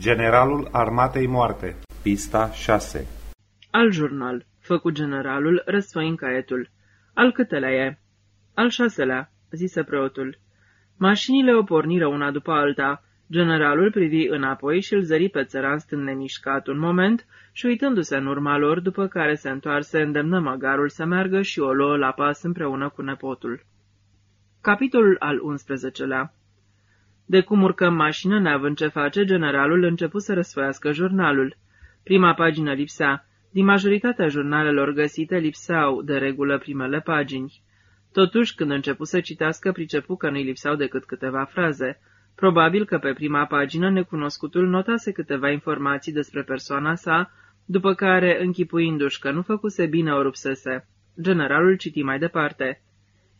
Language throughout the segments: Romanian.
Generalul armatei moarte Pista 6 Al jurnal. Făcut generalul, răsfăi în caietul. Al câtelea e? Al șaselea, zise preotul. Mașinile o porniră una după alta. Generalul privi înapoi și îl zări pe țăran stând nemișcat un moment și uitându-se în urma lor, după care se întoarse, îndemnă măgarul să meargă și o luă la pas împreună cu nepotul. Capitolul al 11-lea De cum urcăm mașină, neavând ce face, generalul început să răsfoiască jurnalul. Prima pagină lipsea. Din majoritatea jurnalelor găsite lipseau, de regulă, primele pagini. Totuși, când începu să citească, pricepu că nu-i lipseau decât câteva fraze. Probabil că pe prima pagină necunoscutul notase câteva informații despre persoana sa, după care, închipuindu-și că nu făcuse bine, o rupsese. Generalul citi mai departe.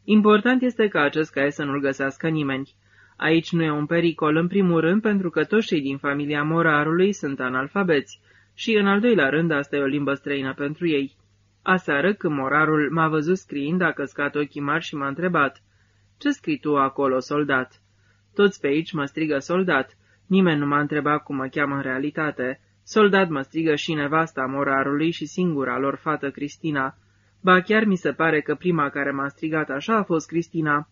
Important este ca acest caiet să nu-l găsească nimeni. Aici nu e un pericol, în primul rând, pentru că toți cei din familia morarului sunt analfabeți și, în al doilea rând, asta e o limbă străină pentru ei. Aseară, când morarul m-a văzut scriind, a căscat ochii mari și m-a întrebat, Ce scrii tu acolo, soldat?" Toți pe aici mă strigă soldat. Nimeni nu m-a întrebat cum mă cheamă în realitate. Soldat mă strigă și nevasta morarului și singura lor fată Cristina. Ba chiar mi se pare că prima care m-a strigat așa a fost Cristina.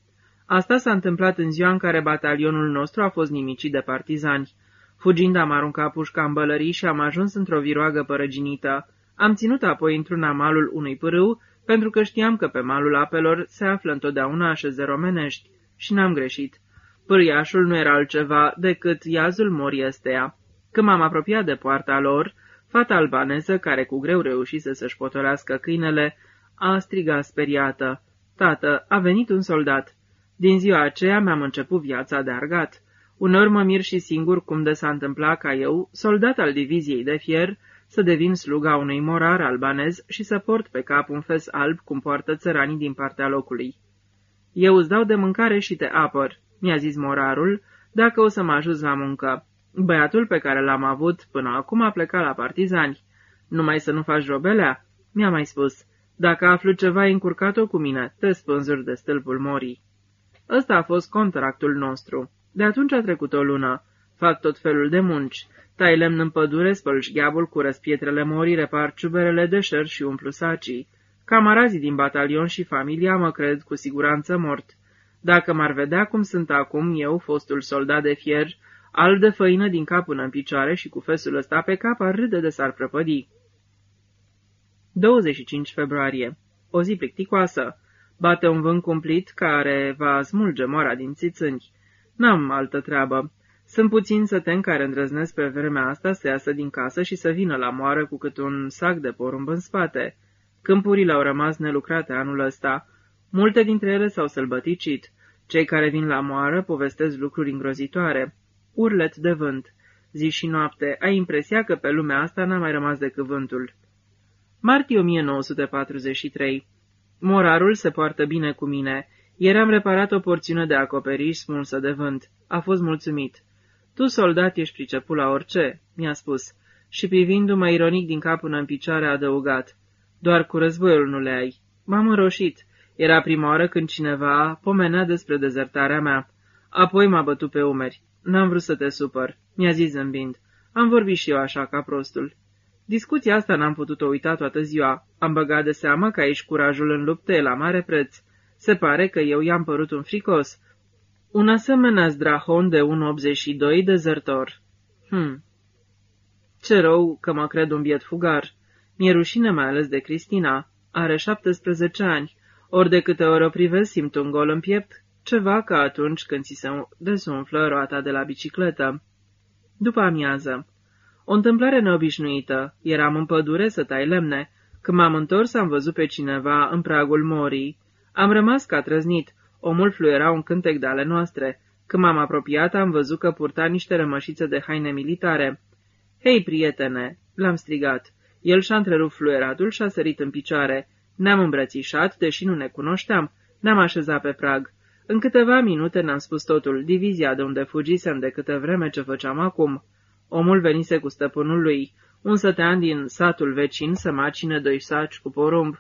Asta s-a întâmplat în ziua în care batalionul nostru a fost nimicit de partizani. Fugind am aruncat pușca în bălării și am ajuns într-o viroagă părăginită. Am ținut apoi într-un malul unui pârâu, pentru că știam că pe malul apelor se află întotdeauna așeze romenești. Și n-am greșit. Pâriașul nu era altceva decât iazul morii ăsteia. Când m-am apropiat de poarta lor, fata albaneză, care cu greu reușise să-și potolească câinele, a strigat speriată. Tată, a venit un soldat. Din ziua aceea mi-am început viața de argat. Uneori mă mir și singur cum de s-a întâmplat ca eu, soldat al diviziei de fier, să devin sluga unui morar albanez și să port pe cap un fes alb cum poartă țăranii din partea locului. Eu îți dau de mâncare și te apăr, mi-a zis morarul, dacă o să mă ajut la muncă. Băiatul pe care l-am avut până acum a plecat la partizani. Numai să nu faci robelea? Mi-a mai spus. Dacă aflu ceva încurcat-o cu mine, te spânzuri de stâlpul morii. Ăsta a fost contractul nostru. De atunci a trecut o lună. Fac tot felul de munci. Tai lemn în pădure, spălși gheabul, curăț pietrele morii, repar ciuberele de șer și umplu sacii. Camarazii din batalion și familia mă cred cu siguranță mort. Dacă m-ar vedea cum sunt acum eu, fostul soldat de fier, alb de făină din cap până în picioare și cu fesul ăsta pe cap, ar râde de s-ar prăpădi. 25 februarie. O zi plicticoasă. Bate un vânt cumplit care va smulge moara din țițâni. N-am altă treabă. Sunt puțin săten care îndrăznesc pe vremea asta să iasă din casă și să vină la moară cu cât un sac de porumb în spate. Câmpurile au rămas nelucrate anul ăsta. Multe dintre ele s-au sălbăticit. Cei care vin la moară povestesc lucruri îngrozitoare. Urlet de vânt. Zi și noapte, ai impresia că pe lumea asta n-a mai rămas decât vântul. Martie 1943 Morarul se poartă bine cu mine. Ieri am reparat o porțiune de acoperiș smulsă de vânt. A fost mulțumit. Tu, soldat, ești priceput la orice, mi-a spus, și privindu-mă ironic din cap până în picioare a adăugat. Doar cu războiul nu le ai. M-am înroșit. Era prima oară când cineva pomenea despre dezertarea mea. Apoi m-a bătut pe umeri. N-am vrut să te supăr, mi-a zis zâmbind. Am vorbit și eu așa ca prostul. Discuția asta n-am putut-o uita toată ziua. Am băgat de seamă că aici curajul în luptă e la mare preț. Se pare că eu i-am părut un fricos. Un asemenea zdrahon de 1,82 dezertor. Hm. Ce rău că mă cred un biet fugar. Mi-e rușine mai ales de Cristina. Are 17 ani. Ori de câte ori o privesc, simt un gol în piept, ceva ca atunci când ți se desumflă roata de la bicicletă. După amiază. O întâmplare neobișnuită. Eram în pădure să tai lemne. Când m-am întors, am văzut pe cineva în pragul morii. Am rămas ca trăznit. Omul fluiera un cântec de ale noastre. Când m-am apropiat, am văzut că purta niște rămășițe de haine militare. Hei, prietene!" l-am strigat. El și-a întrerupt fluieratul și a sărit în picioare. Ne-am îmbrățișat, deși nu ne cunoșteam. Ne-am așezat pe prag. În câteva minute ne-am spus totul, divizia de unde fugisem de câte vreme ce făceam acum. Omul venise cu stăpânul lui, un sătean din satul vecin să macine doi saci cu porumb.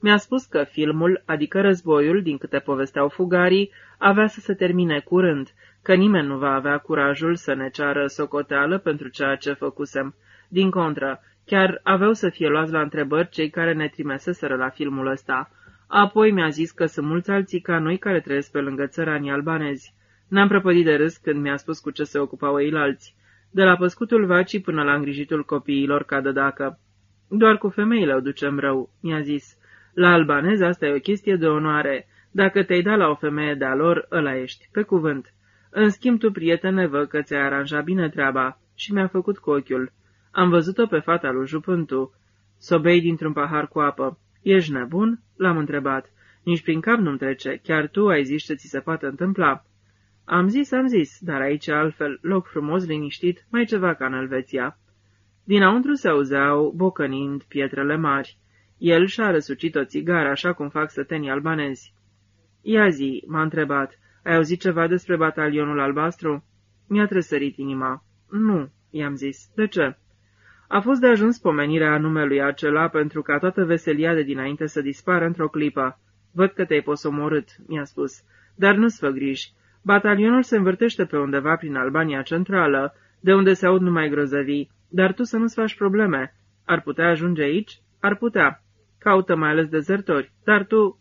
Mi-a spus că filmul, adică războiul, din câte povesteau fugarii, avea să se termine curând, că nimeni nu va avea curajul să ne ceară socoteală pentru ceea ce făcusem. Din contră, chiar aveau să fie luați la întrebări cei care ne trimeseseră la filmul ăsta. Apoi mi-a zis că sunt mulți alții ca noi care trăiesc pe lângă țăranii albanezi. N-am prăpădit de râs când mi-a spus cu ce se ocupau ei alții, de la păscutul vacii până la îngrijitul copiilor ca de dacă. Doar cu femeile o ducem rău, mi-a zis. La albanez asta e o chestie de onoare. Dacă te-ai dat la o femeie de-a lor, ăla ești, pe cuvânt. În schimb, tu, prietene, văd că ți-ai aranjat bine treaba și mi-a făcut cu ochiul. Am văzut-o pe fata lui Jupântu. Sobei dintr-un pahar cu apă. Ești nebun?" l-am întrebat. Nici prin cap nu-mi trece. Chiar tu ai zis ce ți se poate întâmpla." Am zis, am zis, dar aici altfel, loc frumos, liniștit, mai ceva ca în Elveția. Dinăuntru se auzeau, bocănind, pietrele mari. El și-a răsucit o țigară, așa cum fac sătenii albanezi. Ia zi, m-a întrebat, ai auzit ceva despre batalionul albastru? Mi-a tresărit inima. Nu, i-am zis. De ce? A fost de ajuns pomenirea numelui acela pentru ca toată veselia de dinainte să dispară într-o clipă. Văd că te-ai posomorât, mi-a spus, dar nu-ți fă griji. Batalionul se învârtește pe undeva prin Albania centrală, de unde se aud numai grozăvii, dar tu să nu-ți faci probleme. Ar putea ajunge aici? Ar putea. Caută mai ales dezertori, dar tu...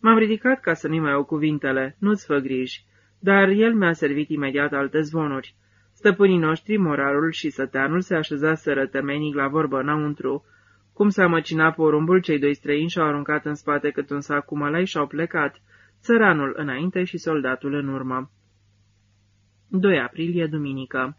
M-am ridicat ca să nu mai au cuvintele, nu-ți fă griji, dar el mi-a servit imediat alte zvonuri. Stăpânii noștri, moralul și săteanul, se așezaseră temenic la vorbă înăuntru. Cum s-a măcinat porumbul, cei doi străini și-au aruncat în spate cât un sac cu mălai și-au plecat, țăranul înainte și soldatul în urmă. 2 aprilie, duminică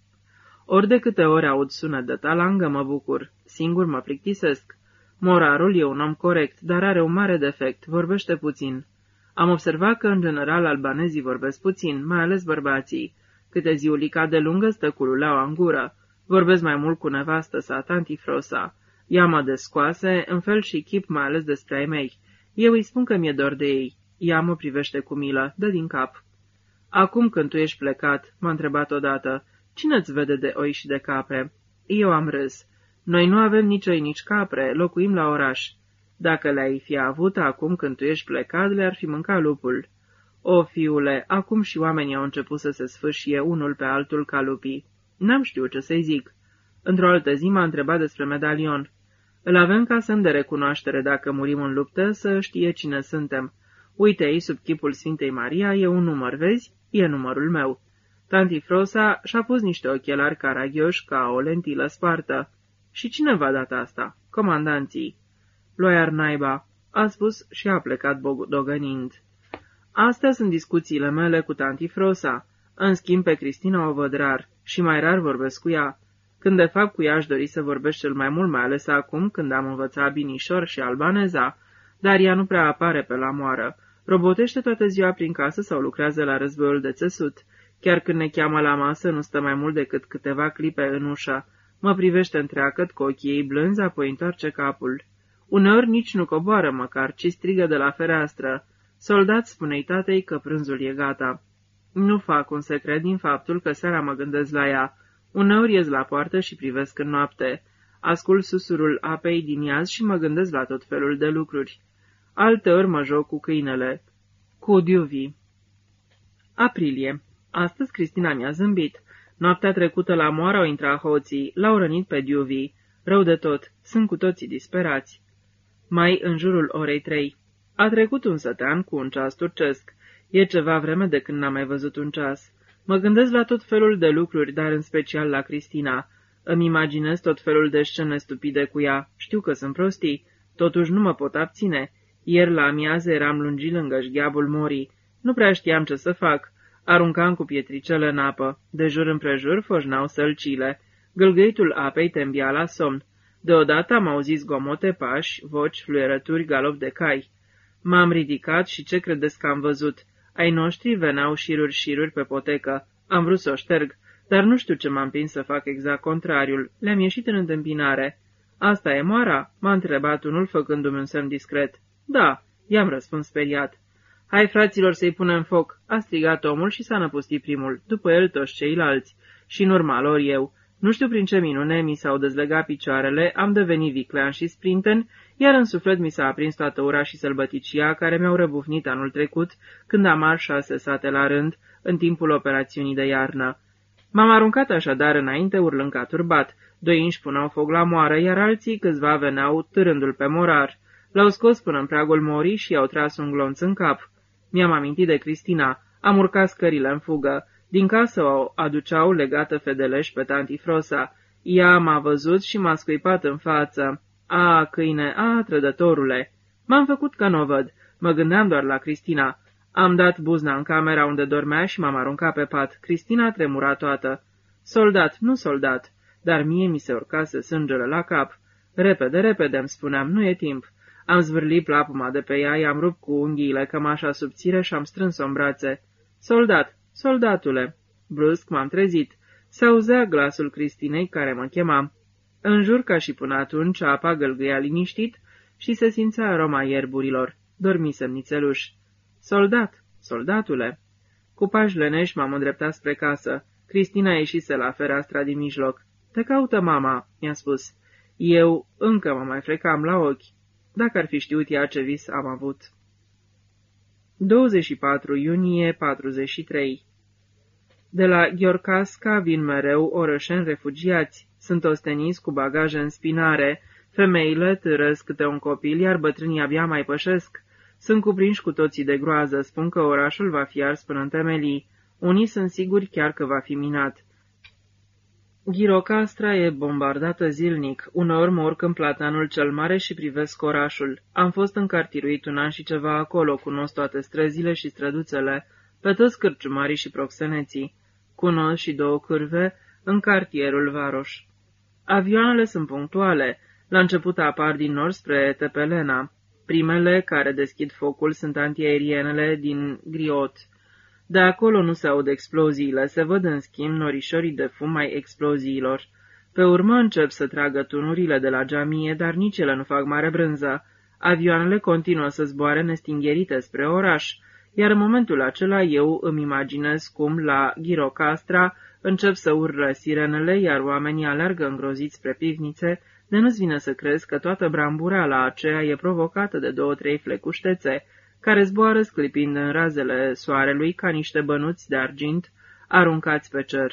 Ori de câte ori aud sunet de talangă, mă bucur. Singur mă plictisesc. Morarul e un om corect, dar are un mare defect, vorbește puțin. Am observat că, în general, albanezii vorbesc puțin, mai ales bărbații. Câte ziulica de lungă stă cu luleaua în gură. Vorbesc mai mult cu nevastă sa, tanti Frosa. Ea mă descoase, în fel și chip, mai ales despre ai mei. Eu îi spun că mi-e dor de ei. Ea mă privește cu milă, dă din cap. Acum când tu ești plecat, m-a întrebat odată, cine-ți vede de oi și de capre? Eu am râs. Noi nu avem nici oi, nici capre, locuim la oraș. Dacă le-ai fi avut acum când tu ești plecat, le-ar fi mâncat lupul. O, fiule, acum și oamenii au început să se sfârșie unul pe altul ca lupii. N-am știut ce să-i zic. Într-o altă zi m-a întrebat despre medalion. Îl avem ca semn de recunoaștere dacă murim în luptă, să știe cine suntem. Uite aici, sub chipul Sfintei Maria, e un număr, vezi? E numărul meu. Tanti Frosa și-a pus niște ochelari caragioși ca o lentilă spartă. Și cine v-a dat asta? Comandanții. Loiar naiba, a spus și a plecat dogănind. Astea sunt discuțiile mele cu tanti Frosa. În schimb, pe Cristina o văd rar și mai rar vorbesc cu ea. Când de fapt cu ea aș dori să vorbesc cel mai mult, mai ales acum când am învățat binișor și albaneza, dar ea nu prea apare pe la moară. Robotește toată ziua prin casă sau lucrează la războiul de țesut. Chiar când ne cheamă la masă, nu stă mai mult decât câteva clipe în ușă. Mă privește întreagăt cu ochii ei blânzi, apoi întoarce capul. Uneori nici nu coboară măcar, ci strigă de la fereastră. Soldat, spune tatei că prânzul e gata. Nu fac un secret din faptul că seara mă gândesc la ea. Uneori ies la poartă și privesc în noapte. Ascult susurul apei din iaz și mă gândesc la tot felul de lucruri. Alteori mă joc cu câinele. Cu Diuvi. Aprilie. Astăzi Cristina mi-a zâmbit. Noaptea trecută la moară au intrat hoții, l-au rănit pe Diuvi. Rău de tot, sunt cu toții disperați. Mai în jurul orei trei. A trecut un sătean cu un ceas turcesc. E ceva vreme de când n-am mai văzut un ceas. Mă gândesc la tot felul de lucruri, dar în special la Cristina. Îmi imaginez tot felul de scene stupide cu ea. Știu că sunt prostii, totuși nu mă pot abține. Ieri la amiază eram lungi lângă șgheabul morii. Nu prea știam ce să fac. Aruncam cu pietricele în apă. De jur împrejur foșnau sălcile. Gâlgâitul apei tembia la somn. Deodată am auzit zgomote, pași, voci, fluierături, galop de cai. M-am ridicat și ce credeți că am văzut? Ai noștri veneau șiruri șiruri pe potecă. Am vrut să o șterg, dar nu știu ce m-am împins să fac exact contrariul. Le-am ieșit în întâmpinare. Asta e moara?" m-a întrebat unul făcându-mi un semn discret. Da," i-am răspuns speriat. Hai, fraților, să-i punem foc!" a strigat omul și s-a năpustit primul, după el toți ceilalți, și în urma lor eu. Nu știu prin ce minune mi s-au dezlegat picioarele, am devenit viclean și sprinten, iar în suflet mi s-a aprins toată ura și sălbăticia care mi-au răbufnit anul trecut, când am ars șase sate la rând, în timpul operațiunii de iarnă. M-am aruncat așadar înainte, urlând ca turbat. Doi înși puneau foc la moară, iar alții câțiva veneau târându-l pe morar. L-au scos până în pragul morii și i-au tras un glonț în cap. Mi-am amintit de Cristina. Am urcat scările în fugă. Din casă o aduceau legată fedeleș pe tanti Frosa. Ea m-a văzut și m-a scuipat în față. A, câine, a, trădătorule! M-am făcut că nu o văd. Mă gândeam doar la Cristina. Am dat buzna în camera unde dormea și m-am aruncat pe pat. Cristina tremura toată. Soldat, nu soldat, dar mie mi se urcase sângele la cap. Repede, repede, îmi spuneam, nu e timp. Am zvârlit plapuma de pe ea, i-am rupt cu unghiile cămașa subțire și am strâns-o în brațe. Soldat, soldatule! Brusc m-am trezit. Se auzea glasul Cristinei care mă chema. În jur, ca și până atunci, apa gălgâia liniștit și se simțea aroma ierburilor. Dormisem nițeluș. Soldat, soldatule! Cu pași leneși m-am îndreptat spre casă. Cristina ieșise la fereastra din mijloc. Te caută mama, mi-a spus. Eu încă mă mai frecam la ochi. Dacă ar fi știut ea ce vis am avut. 24 iunie 43 De la Gheorcasca vin mereu orășeni refugiați. Sunt osteniți cu bagaje în spinare. Femeile târăsc câte un copil, iar bătrânii abia mai pășesc. Sunt cuprinși cu toții de groază, spun că orașul va fi ars până în temelii. Unii sunt siguri chiar că va fi minat. Ghirocastra e bombardată zilnic. Uneori mă urc în platanul cel mare și privesc orașul. Am fost încartiruit un an și ceva acolo, cunosc toate străzile și străduțele, pe toți cârciumarii și proxeneții. Cunosc și două cârve în cartierul Varoș. Avioanele sunt punctuale. La început apar din nord spre Tepelena. Primele care deschid focul sunt antiaerienele din Griot. De acolo nu se aud exploziile, se văd în schimb norișorii de fum mai exploziilor. Pe urmă încep să tragă tunurile de la geamie, dar nici ele nu fac mare brânză. Avioanele continuă să zboare nestingherite spre oraș, iar în momentul acela eu îmi imaginez cum la Ghirocastra încep să urlă sirenele, iar oamenii alergă îngroziți spre pivnițe, de nu-ți vine să crezi că toată brambureala aceea e provocată de două-trei flecuștețe, care zboară sclipind în razele soarelui ca niște bănuți de argint aruncați pe cer.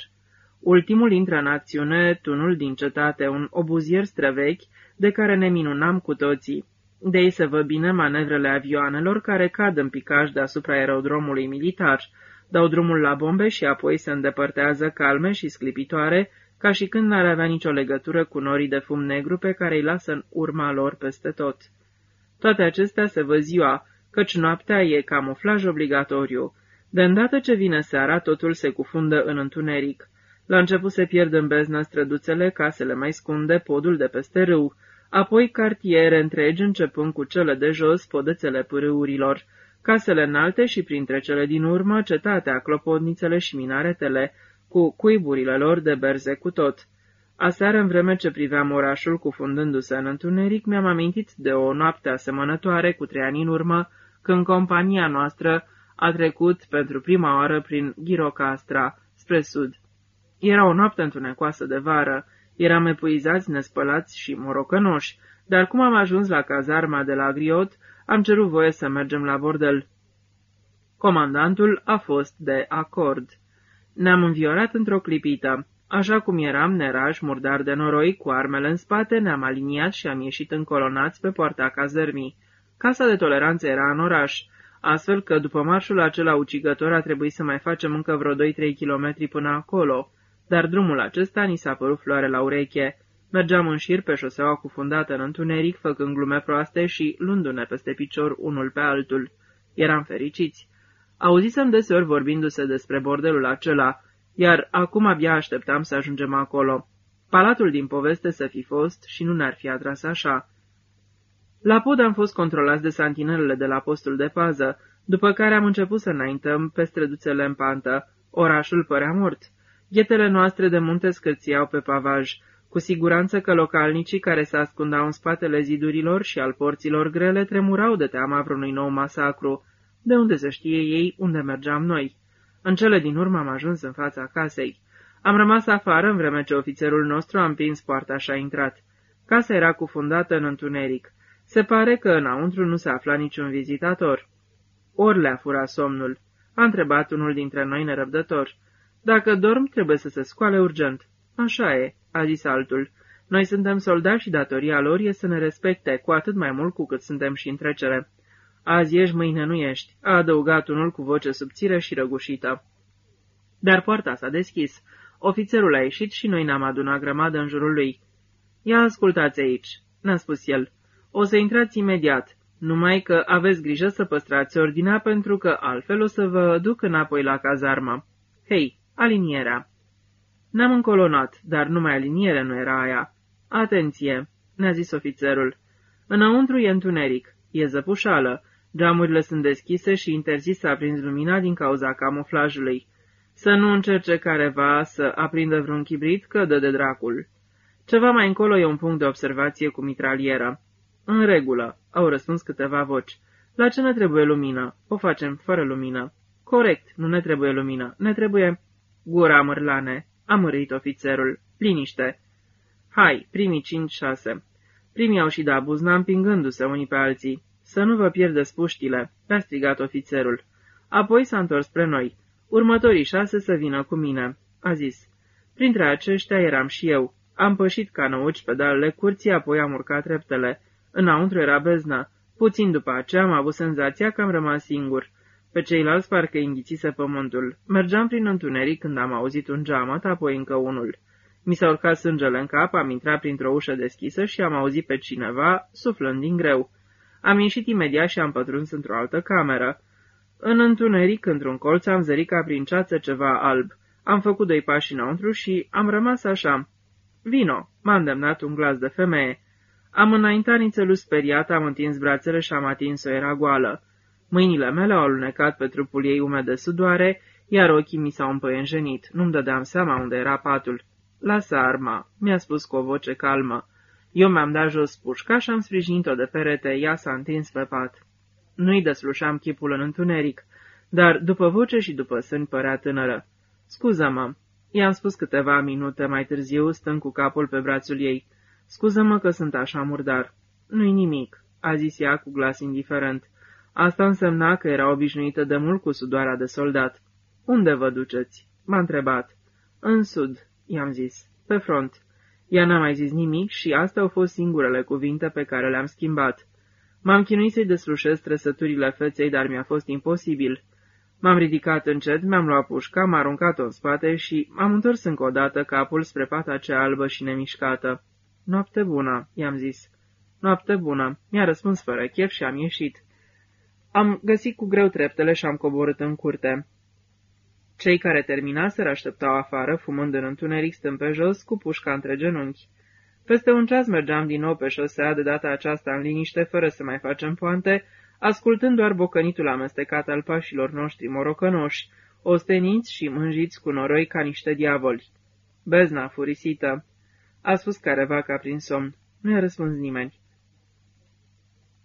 Ultimul intră în acțiune tunul din cetate, un obuzier străvechi de care ne minunam cu toții. De ei se văd bine manevrele avioanelor care cad în picaj deasupra aerodromului militar, dau drumul la bombe și apoi se îndepărtează calme și sclipitoare, ca și când n-ar avea nicio legătură cu norii de fum negru pe care îi lasă în urma lor peste tot. Toate acestea se văd ziua, căci noaptea e camuflaj obligatoriu. De îndată ce vine seara, totul se cufundă în întuneric. La început se pierd în beznă străduțele, casele mai scunde, podul de peste râu, apoi cartiere întregi începând cu cele de jos, podățele pârâurilor, casele înalte și printre cele din urmă cetatea, clopodnițele și minaretele, cu cuiburile lor de berze cu tot. Aseară, în vreme ce priveam orașul cufundându-se în întuneric, mi-am amintit de o noapte asemănătoare cu trei ani în urmă, când compania noastră a trecut pentru prima oară prin Ghirocastra, spre sud. Era o noapte întunecoasă de vară, eram epuizați, nespălați și morocănoși, dar cum am ajuns la cazarma de la Griot, am cerut voie să mergem la bordel. Comandantul a fost de acord. Ne-am înviorat într-o clipită. Așa cum eram, nerași, murdar de noroi, cu armele în spate, ne-am aliniat și am ieșit încolonați pe poarta cazărmii. Casa de toleranță era în oraș, astfel că după marșul acela ucigător a trebuit să mai facem încă vreo 2-3 kilometri până acolo, dar drumul acesta ni s-a părut floare la ureche. Mergeam în șir pe șoseaua cufundată în întuneric, făcând glume proaste și luându-ne peste picior unul pe altul. Eram fericiți. Auzisem deseori vorbindu-se despre bordelul acela, iar acum abia așteptam să ajungem acolo. Palatul din poveste să fi fost și nu ne-ar fi atras așa. La pod am fost controlați de santinelele de la postul de pază, după care am început să înaintăm pe străduțele în pantă. Orașul părea mort. Ghetele noastre de munte scârțiau pe pavaj, cu siguranță că localnicii care se ascundau în spatele zidurilor și al porților grele tremurau de teama vreunui nou masacru, de unde să știe ei unde mergeam noi. În cele din urmă am ajuns în fața casei. Am rămas afară în vreme ce ofițerul nostru a împins poarta și a intrat. Casa era cufundată în întuneric. Se pare că înăuntru nu se afla niciun vizitator. Ori le-a furat somnul. A întrebat unul dintre noi nerăbdător. Dacă dorm, trebuie să se scoale urgent. Așa e, a zis altul. Noi suntem soldați și datoria lor e să ne respecte, cu atât mai mult cu cât suntem și în trecere. Azi ești, mâine nu ești, a adăugat unul cu voce subțire și răgușită. Dar poarta s-a deschis. Ofițerul a ieșit și noi ne-am adunat grămadă în jurul lui. Ia ascultați aici, ne-a spus el. O să intrați imediat, numai că aveți grijă să păstrați ordinea pentru că altfel o să vă duc înapoi la cazarmă. Hei, alinierea! Ne-am încolonat, dar numai aliniere nu era aia. Atenție, ne-a zis ofițerul. Înăuntru e întuneric, e zăpușală, geamurile sunt deschise și interzis să aprinzi lumina din cauza camuflajului. Să nu încerce careva să aprindă vreun chibrit, că dă de dracul. Ceva mai încolo e un punct de observație cu mitralieră. În regulă, au răspuns câteva voci. La ce ne trebuie lumină? O facem fără lumină. Corect, nu ne trebuie lumină, ne trebuie... Gura mărlane, a mărit ofițerul. Liniște. Hai, primii cinci-șase. Primii au și dat buzna împingându-se unii pe alții. Să nu vă pierdeți puștile, a strigat ofițerul. Apoi s-a întors spre noi. Următorii șase să vină cu mine, a zis. Printre aceștia eram și eu. Am pășit ca năuci pedalele curții, apoi am urcat treptele. Înăuntru era beznă. Puțin după aceea am avut senzația că am rămas singur. Pe ceilalți parcă înghițise pământul. Mergeam prin întuneric când am auzit un geamăt, apoi încă unul. Mi s-a urcat sângele în cap, am intrat printr-o ușă deschisă și am auzit pe cineva, suflând din greu. Am ieșit imediat și am pătruns într-o altă cameră. În întuneric, într-un colț, am zărit ca prin ceață ceva alb. Am făcut doi pași înăuntru și am rămas așa. Vino, m-a îndemnat un glas de femeie. Am înaintat nițelul speriat, am întins brațele și am atins-o, era goală. Mâinile mele au alunecat pe trupul ei umed de sudoare, iar ochii mi s-au împăienjenit. Nu-mi dădeam seama unde era patul. Lasă arma, mi-a spus cu o voce calmă. Eu mi-am dat jos pușca și am sprijinit-o de perete, ea s-a întins pe pat. Nu-i deslușam chipul în întuneric, dar după voce și după sâni părea tânără. Scuză-mă, i-am spus câteva minute mai târziu, stând cu capul pe brațul ei. Scuză-mă că sunt așa murdar. Nu-i nimic, a zis ea cu glas indiferent. Asta însemna că era obișnuită de mult cu sudoarea de soldat. Unde vă duceți?" m-a întrebat. În sud," i-am zis. Pe front." Ea n-a mai zis nimic și astea au fost singurele cuvinte pe care le-am schimbat. M-am chinuit să-i deslușesc trăsăturile feței, dar mi-a fost imposibil. M-am ridicat încet, mi-am luat pușca, m-am aruncat-o în spate și am întors încă o dată capul spre pata cea albă și nemișcată. Noapte bună," i-am zis. Noapte bună," mi-a răspuns fără chef și am ieșit. Am găsit cu greu treptele și am coborât în curte. Cei care terminaseră așteptau afară, fumând în întuneric stând pe jos, cu pușca între genunchi. Peste un ceas mergeam din nou pe șosea, de data aceasta în liniște, fără să mai facem poante, ascultând doar bocănitul amestecat al pașilor noștri morocănoși, osteniți și mânjiți cu noroi ca niște diavoli. Bezna furisită, a spus careva ca prin somn. Nu i-a răspuns nimeni.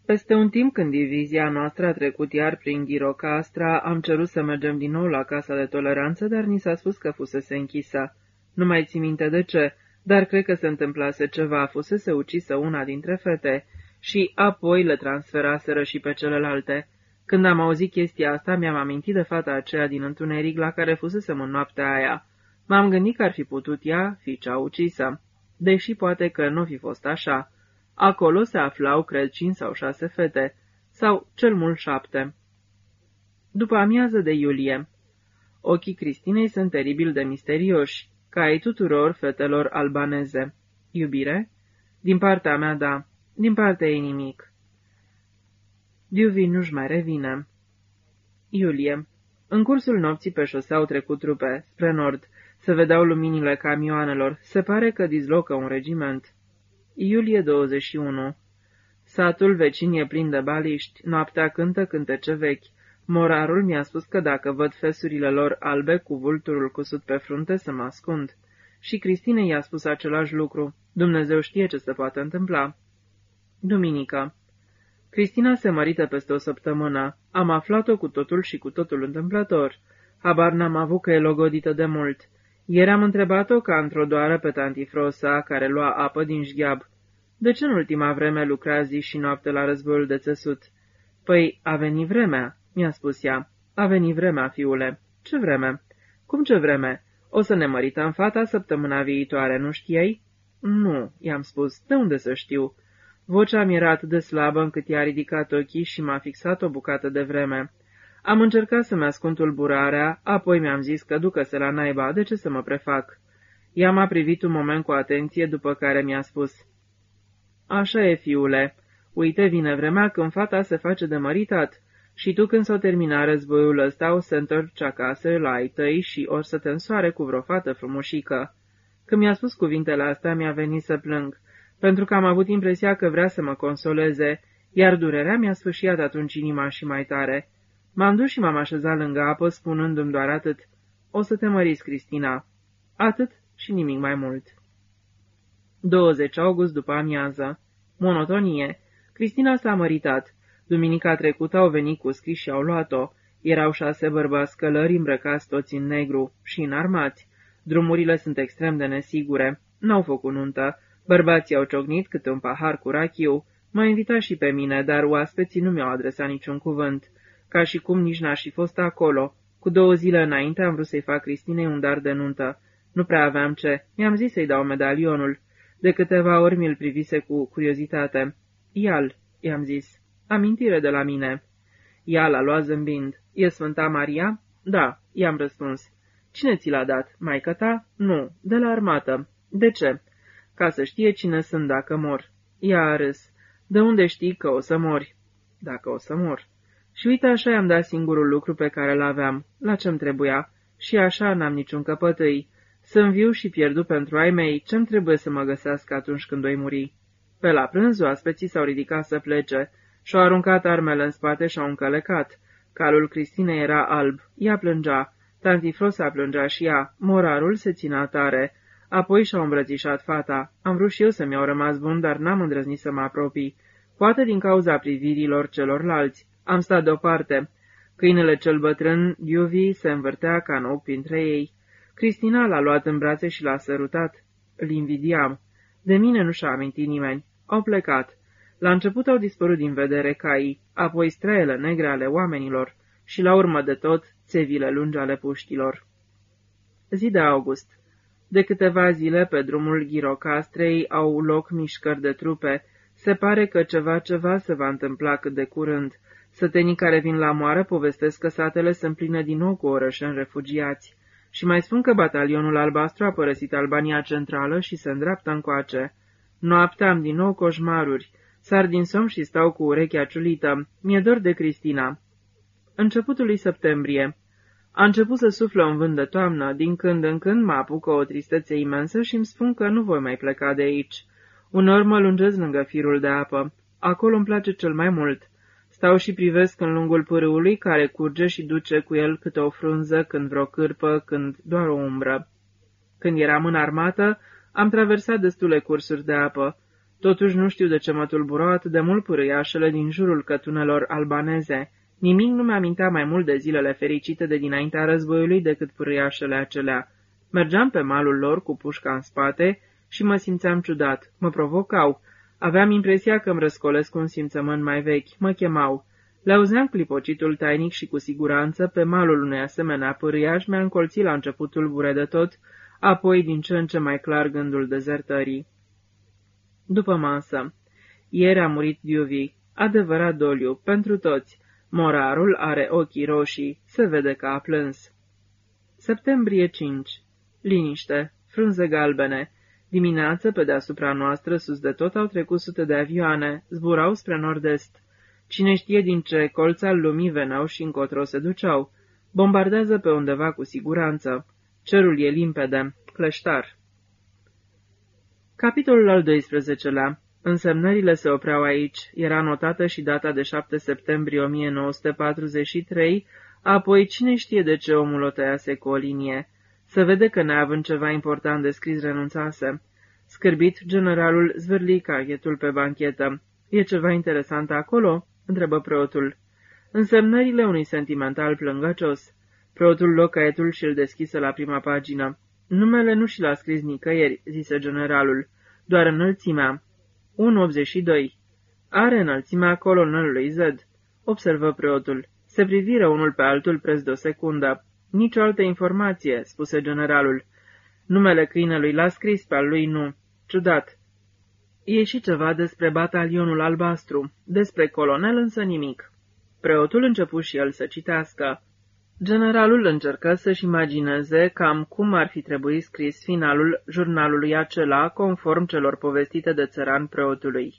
Peste un timp, când divizia noastră a trecut iar prin Ghirocastra, am cerut să mergem din nou la casa de toleranță, dar ni s-a spus că fusese închisă. Nu mai țin minte de ce, dar cred că se întâmplase ceva, fusese ucisă una dintre fete și apoi le transferaseră și pe celelalte. Când am auzit chestia asta, mi-am amintit de fata aceea din întuneric la care fusesem în noaptea aia. M-am gândit că ar fi putut ea fi cea ucisă, deși poate că nu fi fost așa. Acolo se aflau, cred, cinci sau șase fete, sau cel mult șapte. După amiază de iulie. Ochii Cristinei sunt teribil de misterioși, ca ai tuturor fetelor albaneze. Iubire? Din partea mea, da. Din partea ei nimic. Diuvi nu-și mai revine. Iulie. În cursul nopții pe șosea au trecut trupe, spre nord. Se vedeau luminile camioanelor. Se pare că dizlocă un regiment. Iulie 21 Satul vecin e plin de baliști, noaptea cântă cântece vechi. Morarul mi-a spus că dacă văd fesurile lor albe cu vulturul cusut pe frunte să mă ascund. Și Cristine i-a spus același lucru. Dumnezeu știe ce se poate întâmpla. Duminică Cristina se mărită peste o săptămână. Am aflat-o cu totul și cu totul întâmplător. Habar n-am avut că e logodită de mult. Ieri am întrebat-o ca într-o doară pe tanti Frosa, care lua apă din șgheab. De ce în ultima vreme lucra zi și noapte la războiul de țesut? Păi, a venit vremea, mi-a spus ea. A venit vremea, fiule. Ce vreme? Cum ce vreme? O să ne mărităm fata săptămâna viitoare, nu știai? Nu, i-am spus, de unde să știu? Vocea mi era atât de slabă încât i-a ridicat ochii și m-a fixat o bucată de vreme. Am încercat să-mi ascund tulburarea, apoi mi-am zis că ducă-se la naiba, de ce să mă prefac? Ea m-a privit un moment cu atenție, după care mi-a spus, Așa e, fiule, uite, vine vremea când fata se face de măritat și tu când s-o termina războiul ăsta o să întorci acasă la ai tăi și or să te însoare cu vreo fată frumușică. Când mi-a spus cuvintele astea, mi-a venit să plâng, pentru că am avut impresia că vrea să mă consoleze, iar durerea mi-a sfârșit atunci inima și mai tare. M-am dus și m-am așezat lângă apă, spunându-mi doar atât. O să te măriți, Cristina. Atât și nimic mai mult. 20 august după amiază. Monotonie. Cristina s-a măritat. Duminica trecută au venit cu scris și au luat-o. Erau șase bărbați călări îmbrăcați toți în negru și înarmați. Drumurile sunt extrem de nesigure. N-au făcut nuntă. Bărbații au ciocnit câte un pahar cu rachiu. M-a invitat și pe mine, dar oaspeții nu mi-au adresat niciun cuvânt. Ca și cum nici n-aș fi fost acolo. Cu două zile înainte am vrut să-i fac Cristinei un dar de nuntă. Nu prea aveam ce. Mi-am zis să-i dau medalionul. De câteva ori mi-l privise cu curiozitate. Ial, i-am zis. Amintire de la mine. Ea l-a luat zâmbind. E Sfânta Maria? Da, i-am răspuns. Cine ți l-a dat? Maica ta? Nu, de la armată. De ce? Ca să știe cine sunt dacă mor. Ea a râs. De unde știi că o să mori? Dacă o să mor. Și uite așa i-am dat singurul lucru pe care l-aveam, la ce-mi trebuia, și așa n-am niciun căpătâi. Sunt viu și pierdut pentru ai mei, ce-mi trebuie să mă găsească atunci când voi muri? Pe la prânz, oaspeții s-au ridicat să plece și-au aruncat armele în spate și-au încălecat. Calul Cristinei era alb, ea plângea, tanti Frosa plângea și ea, morarul se ținea tare. Apoi și-au îmbrățișat fata. Am vrut și eu să mi-au rămas bun, dar n-am îndrăznit să mă apropii. Poate din cauza privirilor celorlalți. Am stat deoparte. Câinele cel bătrân, Iuvi, se învârtea ca în ochi printre ei. Cristina l-a luat în brațe și l-a sărutat. Îl invidiam. De mine nu și-a amintit nimeni. Au plecat. La început au dispărut din vedere caii, apoi străele negre ale oamenilor și, la urmă de tot, țevile lungi ale puștilor. Zi de august. De câteva zile, pe drumul Ghirocastrei, au loc mișcări de trupe. Se pare că ceva-ceva se va întâmpla cât de curând. Sătenii care vin la moară povestesc că satele sunt pline din nou cu orășeni refugiați. Și mai spun că batalionul albastru a părăsit Albania centrală și se îndreaptă încoace. Noaptea am din nou coșmaruri. Sar din somn și stau cu urechea ciulită. Mi-e dor de Cristina. Începutul lui septembrie. A început să suflă un vânt de toamnă, din când în când mă apucă o tristețe imensă și îmi spun că nu voi mai pleca de aici. Unor mă lungesc lângă firul de apă. Acolo îmi place cel mai mult. Stau și privesc în lungul pârâului care curge și duce cu el câte o frunză, când vreo cârpă, când doar o umbră. Când eram în armată, am traversat destule cursuri de apă. Totuși nu știu de ce mă tulburau atât de mult pârâiașele din jurul cătunelor albaneze. Nimic nu mi-amintea mai mult de zilele fericite de dinaintea războiului decât pârâiașele acelea. Mergeam pe malul lor cu pușca în spate și mă simțeam ciudat. Mă provocau. Aveam impresia că îmi răscolesc un simțământ mai vechi. Mă chemau. Le auzeam clipocitul tainic și cu siguranță, pe malul unei asemenea pârâiaș mi-a încolțit la începutul bure de tot, apoi din ce în ce mai clar gândul dezertării. După masă. Ieri a murit Diuvi, adevărat doliu, pentru toți. Morarul are ochii roșii, se vede că a plâns. Septembrie 5. Liniște, frunze galbene. Dimineață, pe deasupra noastră, sus de tot, au trecut sute de avioane, zburau spre nord-est. Cine știe din ce colț al lumii veneau și încotro se duceau. Bombardează pe undeva cu siguranță. Cerul e limpede, cleștar. Capitolul al 12-lea. Însemnările se opreau aici. Era notată și data de 7 septembrie 1943, apoi cine știe de ce omul o tăiase cu o linie. Se vede că neavând ceva important de scris renunțase. Scârbit, generalul zvârli cachetul pe banchetă. E ceva interesant acolo?" întrebă preotul. Însemnările unui sentimental plângăcios. Preotul luă caietul și îl deschise la prima pagină. Numele nu și l-a scris nicăieri, zise generalul, doar înălțimea. 1,82. Are înălțimea colonelului Z, observă preotul. Se priviră unul pe altul preț de o secundă. Nici o altă informație, spuse generalul. Numele câinelui l-a scris, pe al lui nu. Ciudat. E și ceva despre batalionul albastru, despre colonel însă nimic. Preotul începu și el să citească. Generalul încercă să-și imagineze cam cum ar fi trebuit scris finalul jurnalului acela, conform celor povestite de țăran preotului.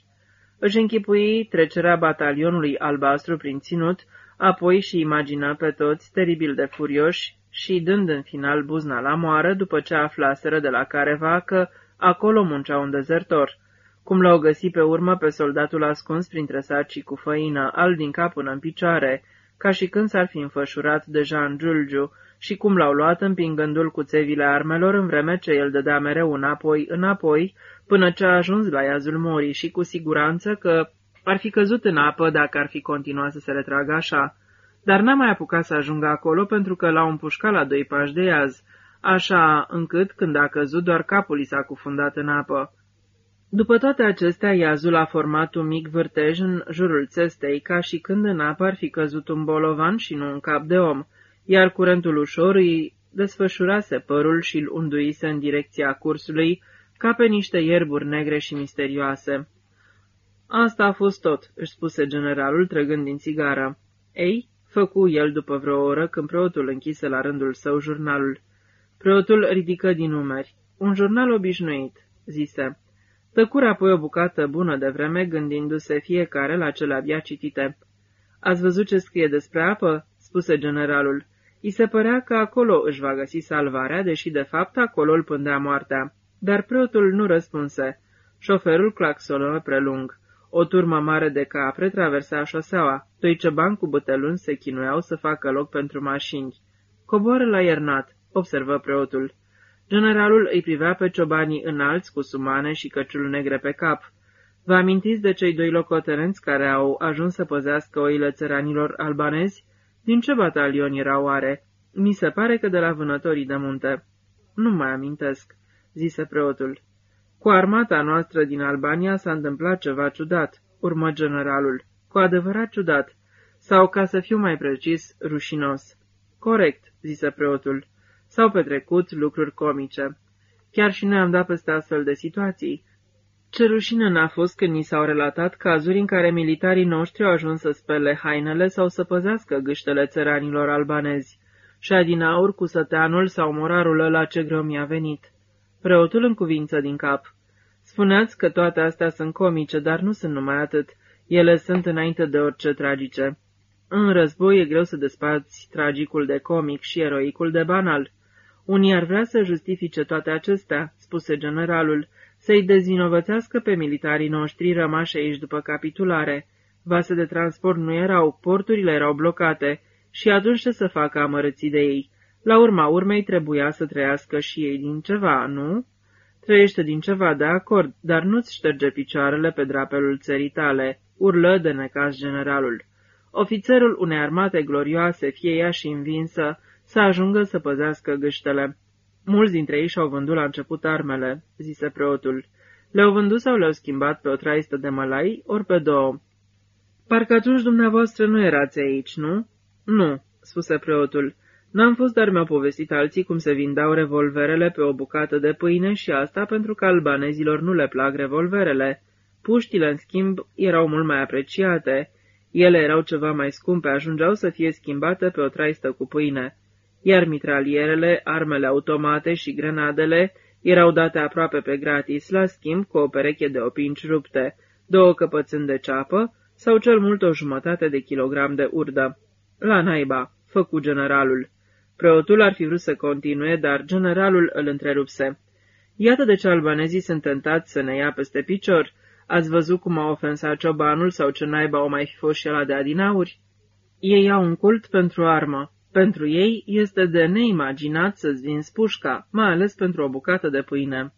Își închipui trecerea batalionului albastru prin ținut, apoi și imagina pe toți teribil de furioși și dând în final buzna la moară după ce aflaseră de la careva că acolo muncea un dezertor, cum l-au găsit pe urmă pe soldatul ascuns printre sacii cu făină, al din cap până în picioare, ca și când s-ar fi înfășurat deja în giulgiu, și cum l-au luat împingându-l cu țevile armelor în vreme ce el dădea mereu înapoi, înapoi, până ce a ajuns la iazul morii și cu siguranță că ar fi căzut în apă dacă ar fi continuat să se retragă așa. Dar n-a mai apucat să ajungă acolo pentru că l-au împușcat la doi pași de iaz, așa încât, când a căzut, doar capul i s-a cufundat în apă. După toate acestea, iazul a format un mic vârtej în jurul țestei, ca și când în apă ar fi căzut un bolovan și nu un cap de om, iar curentul ușor îi desfășurase părul și îl unduise în direcția cursului, ca pe niște ierburi negre și misterioase. Asta a fost tot, își spuse generalul, trăgând din țigară. Ei, făcu el după vreo oră, când preotul închise la rândul său jurnalul. Preotul ridică din numeri. Un jurnal obișnuit, zise. Tăcură apoi o bucată bună de vreme, gândindu-se fiecare la cele abia citite. Ați văzut ce scrie despre apă?" spuse generalul. I se părea că acolo își va găsi salvarea, deși de fapt acolo îl pândea moartea. Dar preotul nu răspunse. Șoferul claxonă prelung. O turmă mare de capre traversa șoseaua. Toiceban cu bătăluni se chinuiau să facă loc pentru mașini. Coboară la iernat, observă preotul. Generalul îi privea pe ciobanii înalți cu sumane și căciul negre pe cap. Vă amintiți de cei doi locotenenți care au ajuns să păzească oile țăranilor albanezi? Din ce batalion erau oare? Mi se pare că de la vânătorii de munte. Nu mai amintesc, zise preotul. Cu armata noastră din Albania s-a întâmplat ceva ciudat, urmă generalul. Cu adevărat ciudat. Sau, ca să fiu mai precis, rușinos. Corect, zise preotul. S-au petrecut lucruri comice. Chiar și noi am dat peste astfel de situații. Ce rușine n-a fost când ni s-au relatat cazuri în care militarii noștri au ajuns să spele hainele sau să păzească gâștele țăranilor albanezi. Și adinaur cu săteanul sau morarul ăla ce greu mi-a venit. Preotul în cuvință din cap. Spuneați că toate astea sunt comice, dar nu sunt numai atât. Ele sunt înainte de orice tragice. În război e greu să despați tragicul de comic și eroicul de banal. Unii ar vrea să justifice toate acestea, spuse generalul, să-i dezvinovățească pe militarii noștri rămași aici după capitulare. Vase de transport nu erau, porturile erau blocate și atunci ce să facă amărății de ei? La urma urmei trebuia să trăiască și ei din ceva, nu? Trăiește din ceva de acord, dar nu-ți șterge picioarele pe drapelul țării tale, urlă de necaz generalul. Ofițerul unei armate glorioase, fie ea și învinsă, să ajungă să păzească gâștele. Mulți dintre ei și-au vândut la început armele, zise preotul. Le-au vândut sau le-au schimbat pe o traistă de mălai, ori pe două. Parcă atunci dumneavoastră nu erați aici, nu? Nu, spuse preotul. N-am fost, dar mi-au povestit alții cum se vindau revolverele pe o bucată de pâine și asta pentru că albanezilor nu le plac revolverele. Puștile, în schimb, erau mult mai apreciate. Ele erau ceva mai scumpe, ajungeau să fie schimbate pe o traistă cu pâine iar mitralierele, armele automate și grenadele erau date aproape pe gratis, la schimb cu o pereche de opinci rupte, două căpățâni de ceapă sau cel mult o jumătate de kilogram de urdă. La naiba, făcu generalul. Preotul ar fi vrut să continue, dar generalul îl întrerupse. Iată de ce albanezii sunt tentați să ne ia peste picior. Ați văzut cum a ofensat ciobanul sau ce naiba o mai fi fost și ăla de adinauri? Ei au un cult pentru armă. Pentru ei este de neimaginat să-ți vinzi pușca, mai ales pentru o bucată de pâine.